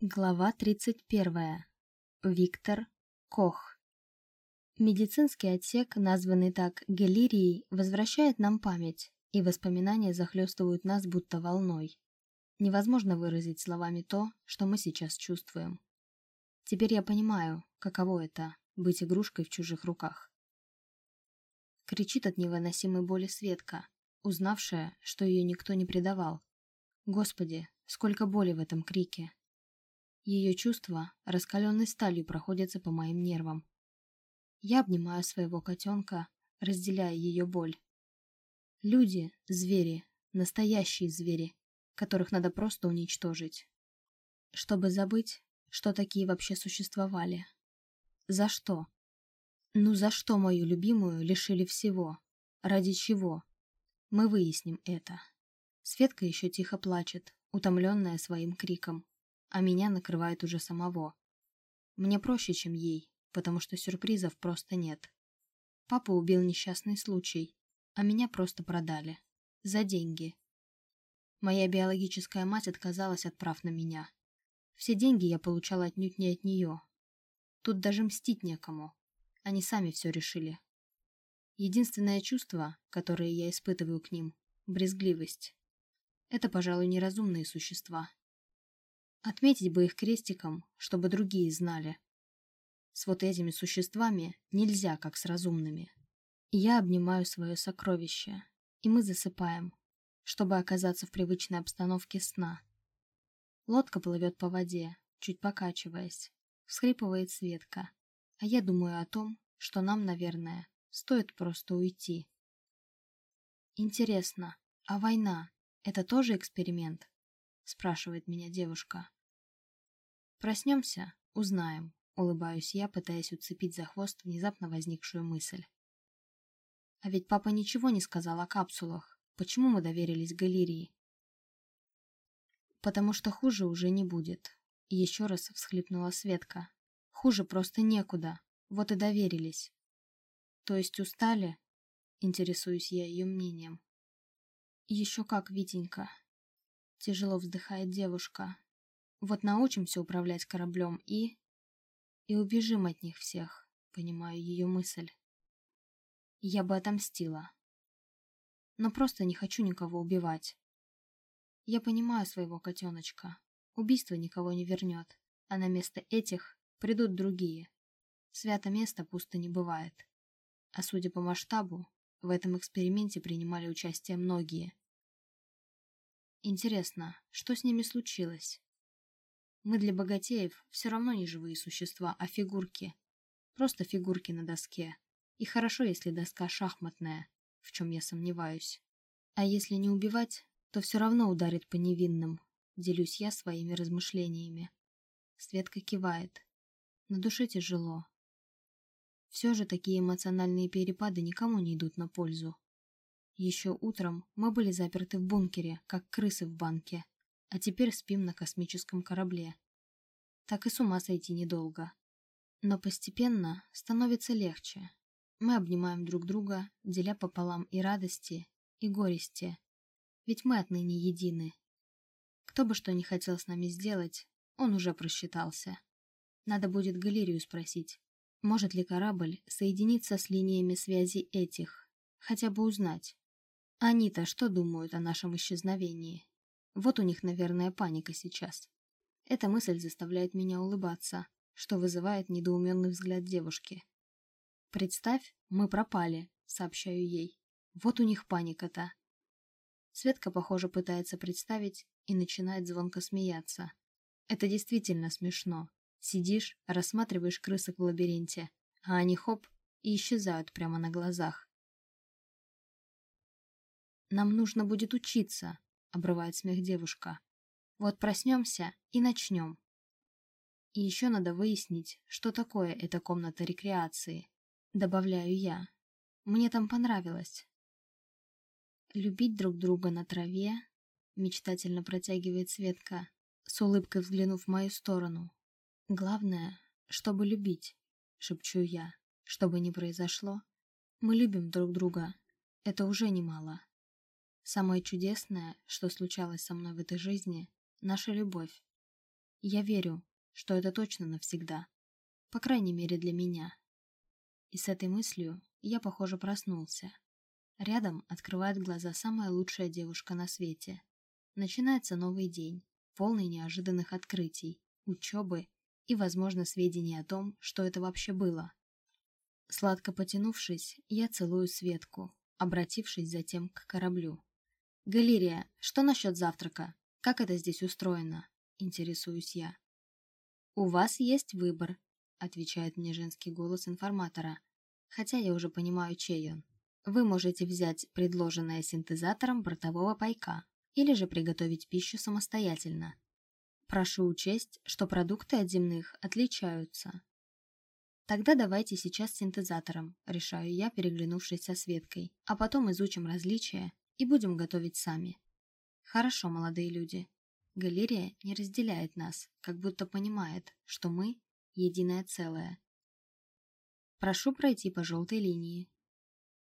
Глава 31. Виктор Кох. Медицинский отсек, названный так Галерией, возвращает нам память, и воспоминания захлестывают нас будто волной. Невозможно выразить словами то, что мы сейчас чувствуем. Теперь я понимаю, каково это — быть игрушкой в чужих руках. Кричит от невыносимой боли Светка, узнавшая, что ее никто не предавал. Господи, сколько боли в этом крике! Ее чувства раскаленной сталью проходятся по моим нервам. Я обнимаю своего котенка, разделяя ее боль. Люди – звери, настоящие звери, которых надо просто уничтожить. Чтобы забыть, что такие вообще существовали. За что? Ну за что мою любимую лишили всего? Ради чего? Мы выясним это. Светка еще тихо плачет, утомленная своим криком а меня накрывает уже самого. Мне проще, чем ей, потому что сюрпризов просто нет. Папа убил несчастный случай, а меня просто продали. За деньги. Моя биологическая мать отказалась от прав на меня. Все деньги я получала отнюдь не от нее. Тут даже мстить некому. Они сами все решили. Единственное чувство, которое я испытываю к ним – брезгливость. Это, пожалуй, неразумные существа. Отметить бы их крестиком, чтобы другие знали. С вот этими существами нельзя, как с разумными. Я обнимаю свое сокровище, и мы засыпаем, чтобы оказаться в привычной обстановке сна. Лодка плывет по воде, чуть покачиваясь. Всхрипывает Светка, а я думаю о том, что нам, наверное, стоит просто уйти. Интересно, а война — это тоже эксперимент? Спрашивает меня девушка. Проснемся, узнаем, улыбаюсь я, пытаясь уцепить за хвост внезапно возникшую мысль. А ведь папа ничего не сказал о капсулах. Почему мы доверились галерее? Потому что хуже уже не будет. Еще раз всхлипнула Светка. Хуже просто некуда. Вот и доверились. То есть устали? Интересуюсь я ее мнением. Еще как, Витенька. Тяжело вздыхает девушка. Вот научимся управлять кораблем и... И убежим от них всех, понимаю ее мысль. Я бы отомстила. Но просто не хочу никого убивать. Я понимаю своего котеночка. Убийство никого не вернет, а на место этих придут другие. Свято место пусто не бывает. А судя по масштабу, в этом эксперименте принимали участие многие. Интересно, что с ними случилось? Мы для богатеев все равно не живые существа, а фигурки. Просто фигурки на доске. И хорошо, если доска шахматная, в чем я сомневаюсь. А если не убивать, то все равно ударит по невинным. Делюсь я своими размышлениями. Светка кивает. На душе тяжело. Все же такие эмоциональные перепады никому не идут на пользу. Еще утром мы были заперты в бункере, как крысы в банке, а теперь спим на космическом корабле. Так и с ума сойти недолго. Но постепенно становится легче. Мы обнимаем друг друга, деля пополам и радости, и горести. Ведь мы отныне едины. Кто бы что ни хотел с нами сделать, он уже просчитался. Надо будет галерию спросить, может ли корабль соединиться с линиями связи этих, хотя бы узнать, они-то что думают о нашем исчезновении? Вот у них, наверное, паника сейчас. Эта мысль заставляет меня улыбаться, что вызывает недоуменный взгляд девушки. «Представь, мы пропали», — сообщаю ей. «Вот у них паника-то». Светка, похоже, пытается представить и начинает звонко смеяться. Это действительно смешно. Сидишь, рассматриваешь крысок в лабиринте, а они хоп и исчезают прямо на глазах. Нам нужно будет учиться, обрывает смех девушка. Вот проснемся и начнем. И еще надо выяснить, что такое эта комната рекреации. Добавляю я. Мне там понравилось. Любить друг друга на траве, мечтательно протягивает Светка, с улыбкой взглянув в мою сторону. Главное, чтобы любить, шепчу я. Что бы ни произошло, мы любим друг друга. Это уже немало. Самое чудесное, что случалось со мной в этой жизни – наша любовь. Я верю, что это точно навсегда. По крайней мере для меня. И с этой мыслью я, похоже, проснулся. Рядом открывает глаза самая лучшая девушка на свете. Начинается новый день, полный неожиданных открытий, учебы и, возможно, сведений о том, что это вообще было. Сладко потянувшись, я целую Светку, обратившись затем к кораблю. «Галерия, что насчет завтрака? Как это здесь устроено?» – интересуюсь я. «У вас есть выбор», – отвечает мне женский голос информатора, хотя я уже понимаю, чей он. Вы можете взять предложенное синтезатором бортового пайка или же приготовить пищу самостоятельно. Прошу учесть, что продукты от земных отличаются. Тогда давайте сейчас синтезатором, решаю я, переглянувшись со Светкой, а потом изучим различия и будем готовить сами. Хорошо, молодые люди. Галерия не разделяет нас, как будто понимает, что мы – единое целое. Прошу пройти по желтой линии.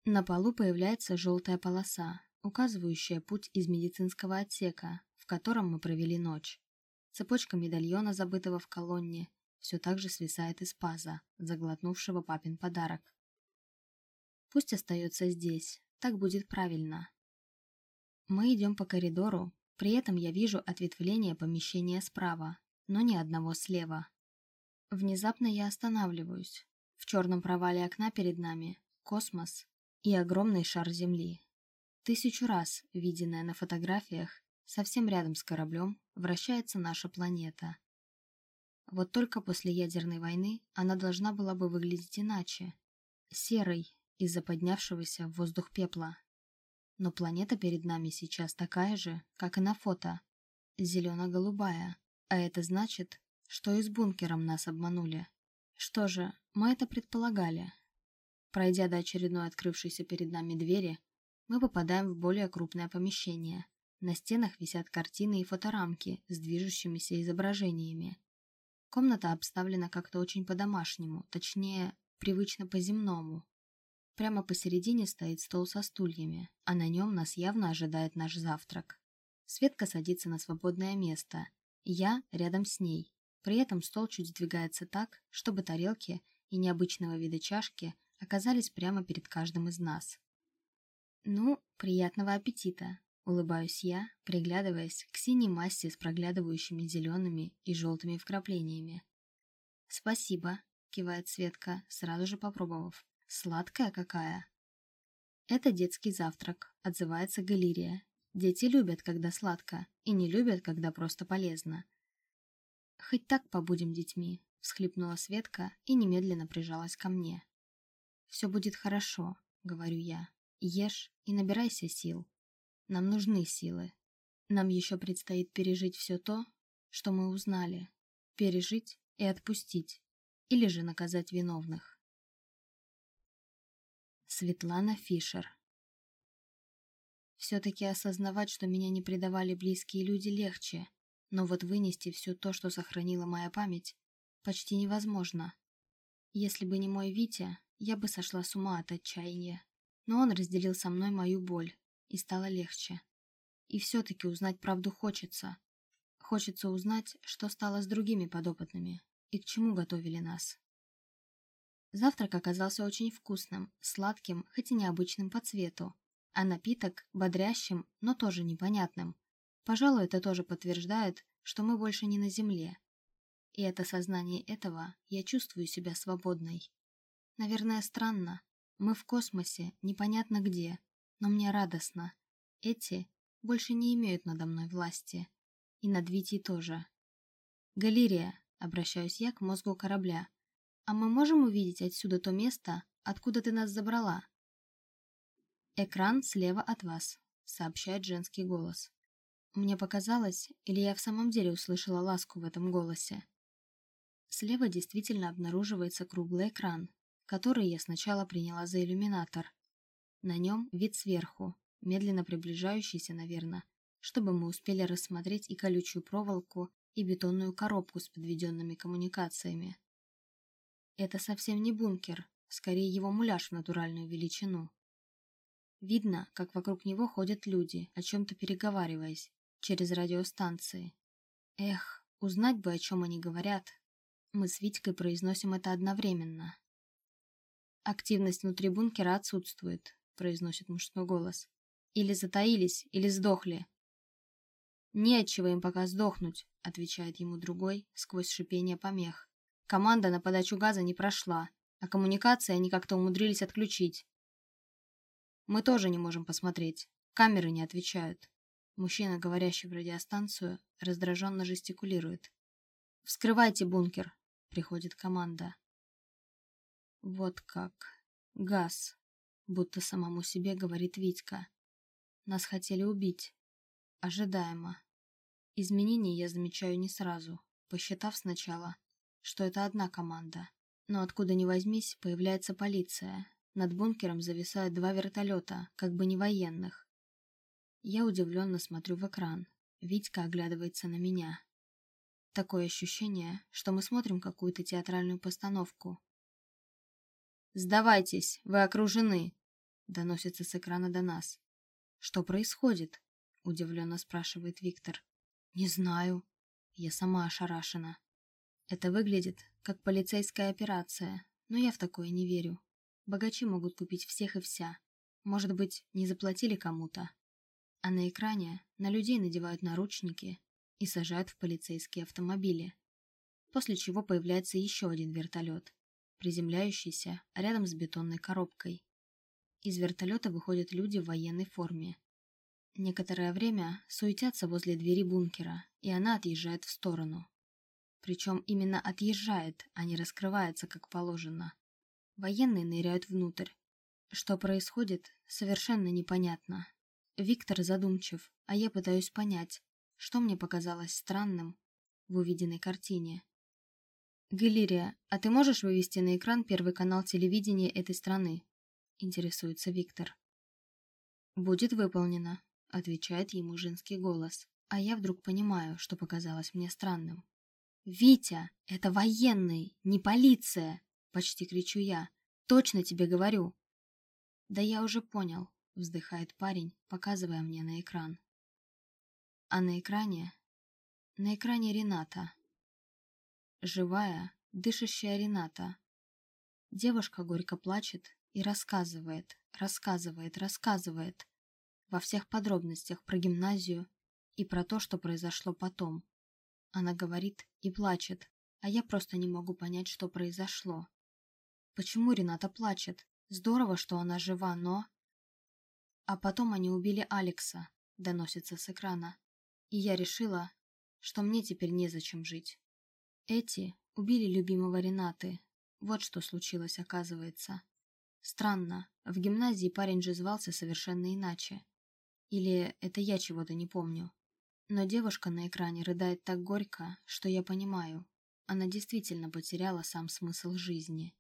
На полу появляется желтая полоса, указывающая путь из медицинского отсека, в котором мы провели ночь. Цепочка медальона, забытого в колонне, все так же свисает из паза, заглотнувшего папин подарок. Пусть остается здесь, так будет правильно. Мы идем по коридору, при этом я вижу ответвление помещения справа, но ни одного слева. Внезапно я останавливаюсь. В черном провале окна перед нами космос и огромный шар Земли. Тысячу раз, виденная на фотографиях, совсем рядом с кораблем, вращается наша планета. Вот только после ядерной войны она должна была бы выглядеть иначе. Серой, из-за поднявшегося в воздух пепла. Но планета перед нами сейчас такая же, как и на фото. Зелено-голубая. А это значит, что и с бункером нас обманули. Что же, мы это предполагали. Пройдя до очередной открывшейся перед нами двери, мы попадаем в более крупное помещение. На стенах висят картины и фоторамки с движущимися изображениями. Комната обставлена как-то очень по-домашнему, точнее, привычно по-земному. Прямо посередине стоит стол со стульями, а на нем нас явно ожидает наш завтрак. Светка садится на свободное место, я рядом с ней. При этом стол чуть сдвигается так, чтобы тарелки и необычного вида чашки оказались прямо перед каждым из нас. «Ну, приятного аппетита!» Улыбаюсь я, приглядываясь к синей массе с проглядывающими зелеными и желтыми вкраплениями. «Спасибо», — кивает Светка, сразу же попробовав. «Сладкая какая!» «Это детский завтрак», — отзывается Галерия. «Дети любят, когда сладко, и не любят, когда просто полезно». «Хоть так побудем детьми», — всхлипнула Светка и немедленно прижалась ко мне. «Все будет хорошо», — говорю я. «Ешь и набирайся сил». Нам нужны силы. Нам еще предстоит пережить все то, что мы узнали. Пережить и отпустить. Или же наказать виновных. Светлана Фишер Все-таки осознавать, что меня не предавали близкие люди, легче, но вот вынести все то, что сохранила моя память, почти невозможно. Если бы не мой Витя, я бы сошла с ума от отчаяния. Но он разделил со мной мою боль, и стало легче. И все-таки узнать правду хочется. Хочется узнать, что стало с другими подопытными и к чему готовили нас. Завтрак оказался очень вкусным, сладким, хоть и необычным по цвету, а напиток бодрящим, но тоже непонятным. Пожалуй, это тоже подтверждает, что мы больше не на земле. И это сознание этого я чувствую себя свободной. Наверное, странно. Мы в космосе, непонятно где, но мне радостно. Эти больше не имеют надо мной власти. И над Витей тоже. «Галерия», — обращаюсь я к мозгу корабля, «а мы можем увидеть отсюда то место, откуда ты нас забрала?» «Экран слева от вас», — сообщает женский голос. Мне показалось, или я в самом деле услышала ласку в этом голосе. Слева действительно обнаруживается круглый экран, который я сначала приняла за иллюминатор, на нем вид сверху, медленно приближающийся, наверное, чтобы мы успели рассмотреть и колючую проволоку, и бетонную коробку с подведенными коммуникациями. Это совсем не бункер, скорее его муляж в натуральную величину. Видно, как вокруг него ходят люди, о чем-то переговариваясь, через радиостанции. Эх, Узнать бы, о чем они говорят. Мы с Витькой произносим это одновременно. «Активность внутри бункера отсутствует», — произносит мужской голос. «Или затаились, или сдохли». «Нечего им пока сдохнуть», — отвечает ему другой, сквозь шипение помех. «Команда на подачу газа не прошла, а коммуникации они как-то умудрились отключить. Мы тоже не можем посмотреть. Камеры не отвечают. Мужчина, говорящий в радиостанцию, раздраженно жестикулирует. «Вскрывайте бункер!» — приходит команда. Вот как. Газ. Будто самому себе говорит Витька. Нас хотели убить. Ожидаемо. Изменения я замечаю не сразу, посчитав сначала, что это одна команда. Но откуда ни возьмись, появляется полиция, над бункером зависают два вертолета, как бы не военных. Я удивленно смотрю в экран. Витька оглядывается на меня. Такое ощущение, что мы смотрим какую-то театральную постановку. «Сдавайтесь, вы окружены!» — доносится с экрана до нас. «Что происходит?» — удивленно спрашивает Виктор. «Не знаю. Я сама ошарашена. Это выглядит как полицейская операция, но я в такое не верю. Богачи могут купить всех и вся. Может быть, не заплатили кому-то. А на экране на людей надевают наручники и сажают в полицейские автомобили. После чего появляется еще один вертолет, приземляющийся рядом с бетонной коробкой. Из вертолета выходят люди в военной форме. Некоторое время суетятся возле двери бункера, и она отъезжает в сторону. Причем именно отъезжает, а не раскрывается, как положено. Военные ныряют внутрь. Что происходит, совершенно непонятно. Виктор задумчив, а я пытаюсь понять, что мне показалось странным в увиденной картине. «Галерия, а ты можешь вывести на экран первый канал телевидения этой страны?» – интересуется Виктор. «Будет выполнено», – отвечает ему женский голос, а я вдруг понимаю, что показалось мне странным. «Витя, это военный, не полиция!» Почти кричу я. Точно тебе говорю. Да я уже понял, вздыхает парень, показывая мне на экран. А на экране... На экране Рената. Живая, дышащая Рената. Девушка горько плачет и рассказывает, рассказывает, рассказывает во всех подробностях про гимназию и про то, что произошло потом. Она говорит и плачет, а я просто не могу понять, что произошло. Почему Рената плачет? Здорово, что она жива, но... А потом они убили Алекса, доносится с экрана. И я решила, что мне теперь незачем жить. Эти убили любимого Ренаты. Вот что случилось, оказывается. Странно, в гимназии парень же звался совершенно иначе. Или это я чего-то не помню. Но девушка на экране рыдает так горько, что я понимаю. Она действительно потеряла сам смысл жизни.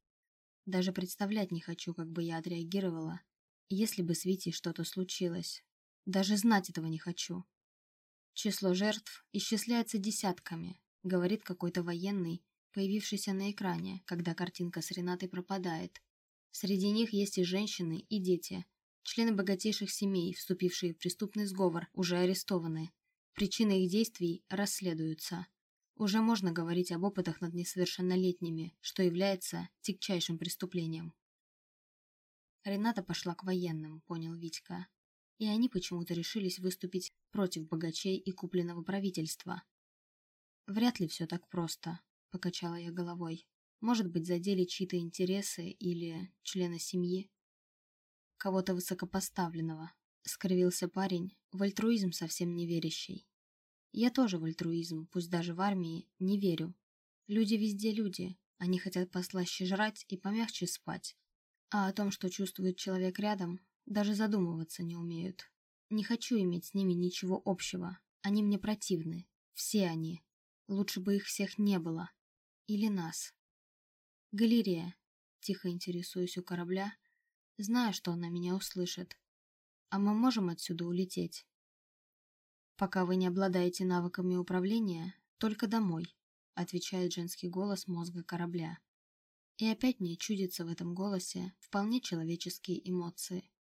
Даже представлять не хочу, как бы я отреагировала, если бы с Витей что-то случилось. Даже знать этого не хочу. Число жертв исчисляется десятками, говорит какой-то военный, появившийся на экране, когда картинка с Ренатой пропадает. Среди них есть и женщины, и дети, члены богатейших семей, вступившие в преступный сговор, уже арестованы. Причины их действий расследуются. Уже можно говорить об опытах над несовершеннолетними, что является тягчайшим преступлением. Рената пошла к военным, понял Витька. И они почему-то решились выступить против богачей и купленного правительства. Вряд ли все так просто, покачала я головой. Может быть, задели чьи-то интересы или члена семьи? Кого-то высокопоставленного, скривился парень, в альтруизм совсем не верящий. Я тоже в альтруизм, пусть даже в армии, не верю. Люди везде люди, они хотят послаще жрать и помягче спать. А о том, что чувствует человек рядом, даже задумываться не умеют. Не хочу иметь с ними ничего общего, они мне противны. Все они. Лучше бы их всех не было. Или нас. Галерея. Тихо интересуюсь у корабля, зная, что она меня услышит. А мы можем отсюда улететь? «Пока вы не обладаете навыками управления, только домой», отвечает женский голос мозга корабля. И опять мне чудится в этом голосе вполне человеческие эмоции.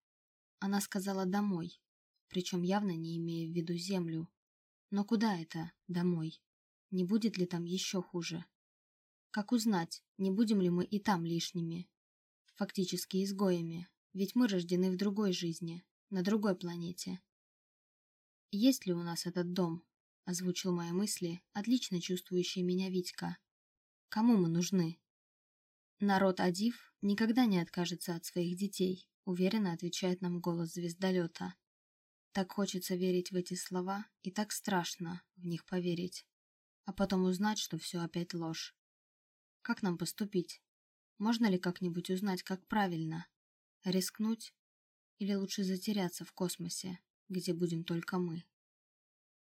Она сказала «домой», причем явно не имея в виду землю. Но куда это «домой»? Не будет ли там еще хуже? Как узнать, не будем ли мы и там лишними? Фактически изгоями, ведь мы рождены в другой жизни, на другой планете. «Есть ли у нас этот дом?» – озвучил мои мысли, отлично чувствующий меня Витька. «Кому мы нужны?» «Народ Адив никогда не откажется от своих детей», – уверенно отвечает нам голос звездолета. Так хочется верить в эти слова, и так страшно в них поверить. А потом узнать, что все опять ложь. Как нам поступить? Можно ли как-нибудь узнать, как правильно? Рискнуть? Или лучше затеряться в космосе, где будем только мы?